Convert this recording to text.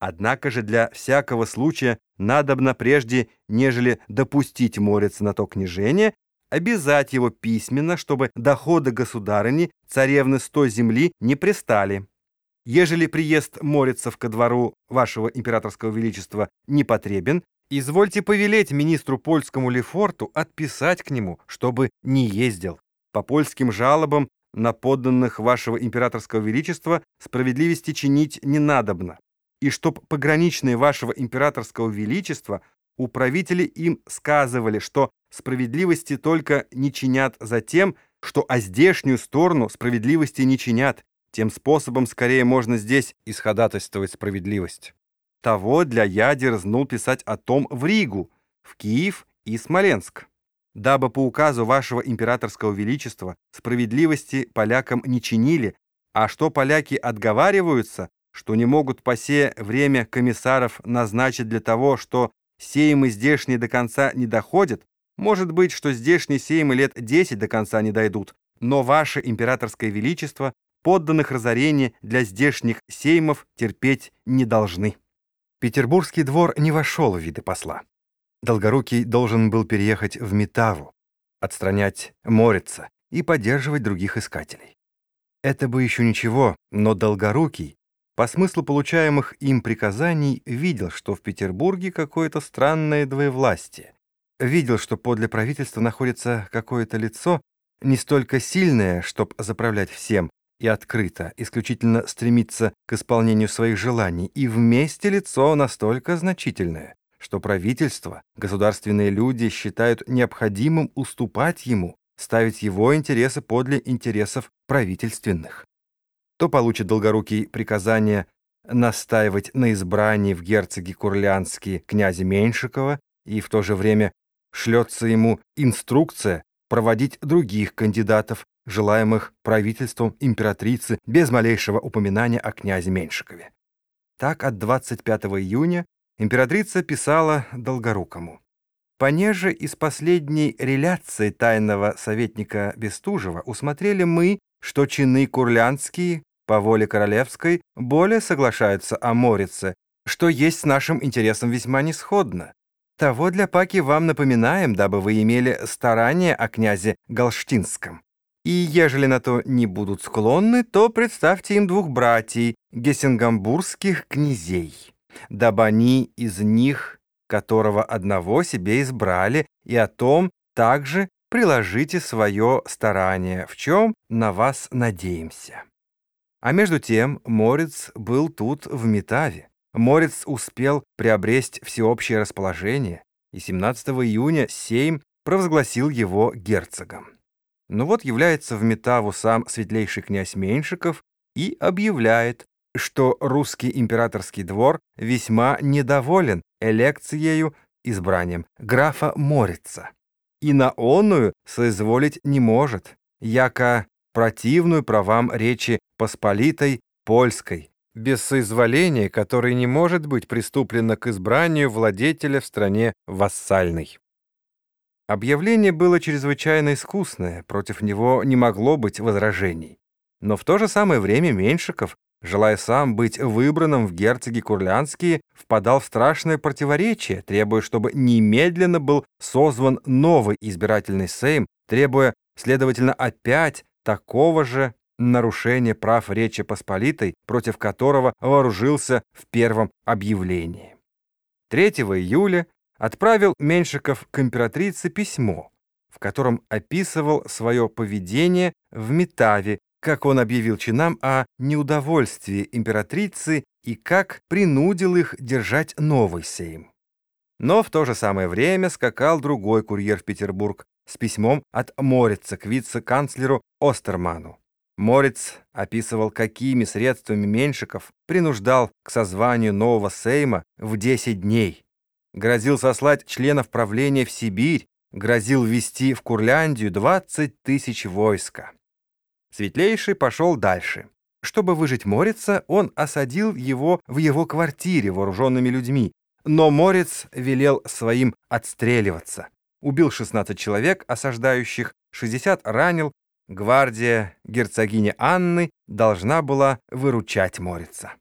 Однако же для всякого случая надобно прежде, нежели допустить Морица на то княжение, обязать его письменно, чтобы доходы государыни, царевны с той земли, не пристали. Ежели приезд Морицев ко двору вашего императорского величества не потребен, извольте повелеть министру польскому Лефорту отписать к нему, чтобы не ездил. По польским жалобам на подданных вашего императорского величества справедливости чинить не надобно. И чтоб пограничные вашего императорского величества управители им сказывали, что справедливости только не чинят за тем, что о здешнюю сторону справедливости не чинят. Тем способом скорее можно здесь исходатайствовать справедливость. Того для я дерзнул писать о том в Ригу, в Киев и Смоленск. Дабы по указу вашего императорского величества справедливости полякам не чинили, а что поляки отговариваются, что не могут по се время комиссаров назначить для того, что сеймы здешние до конца не доходят, может быть, что здешние сеймы лет 10 до конца не дойдут, но ваше императорское величество подданных разорения для здешних сеймов терпеть не должны. Петербургский двор не вошел в виды посла. Долгорукий должен был переехать в Метаву, отстранять Морица и поддерживать других искателей. Это бы еще ничего, но Долгорукий, по смыслу получаемых им приказаний, видел, что в Петербурге какое-то странное двоевластие, видел, что подле правительства находится какое-то лицо, не столько сильное, чтобы заправлять всем, и открыто, исключительно стремиться к исполнению своих желаний, и вместе лицо настолько значительное, что правительство, государственные люди считают необходимым уступать ему, ставить его интересы подле интересов правительственных. То получит Долгорукий приказание настаивать на избрании в герцоги Курлянские князя Меньшикова и в то же время шлется ему инструкция проводить других кандидатов, желаемых правительством императрицы без малейшего упоминания о князе Меньшикове. Так от 25 июня императрица писала Долгорукому. Понеже из последней реляции тайного советника Бестужева усмотрели мы, что чины курлянские по воле королевской более соглашаются о Морице, что есть с нашим интересом весьма несходно. Того для паки вам напоминаем, дабы вы имели старание о князе Галштинском. И ежели на то не будут склонны, то представьте им двух братьев, гессенгамбургских князей, дабы они из них, которого одного себе избрали, и о том также приложите свое старание, в чем на вас надеемся. А между тем Морец был тут в Метаве. Морец успел приобрести всеобщее расположение, и 17 июня Сейм провозгласил его герцогом. Но вот является в Метаву сам светлейший князь Меньшиков и объявляет, что русский императорский двор весьма недоволен элекцией избранием графа Морица, и на онную соизволить не может, яко противную правам речи Посполитой Польской, без соизволения, которое не может быть приступлено к избранию владетеля в стране вассальной. Объявление было чрезвычайно искусное, против него не могло быть возражений. Но в то же самое время Меньшиков, желая сам быть выбранным в герцоги Курлянские, впадал в страшное противоречие, требуя, чтобы немедленно был созван новый избирательный сейм, требуя, следовательно, опять такого же нарушение прав Речи Посполитой, против которого вооружился в первом объявлении. 3 июля отправил Меньшиков к императрице письмо, в котором описывал свое поведение в Метаве, как он объявил чинам о неудовольствии императрицы и как принудил их держать новый сейм. Но в то же самое время скакал другой курьер в Петербург с письмом от Морица к вице-канцлеру Остерману. Морец описывал, какими средствами Меньшиков принуждал к созванию нового Сейма в 10 дней. Грозил сослать членов правления в Сибирь, грозил ввести в Курляндию 20 тысяч войска. Светлейший пошел дальше. Чтобы выжить Морица, он осадил его в его квартире вооруженными людьми, но Морец велел своим отстреливаться. Убил 16 человек, осаждающих, 60 ранил, гвардия герцогини Анны должна была выручать Морица.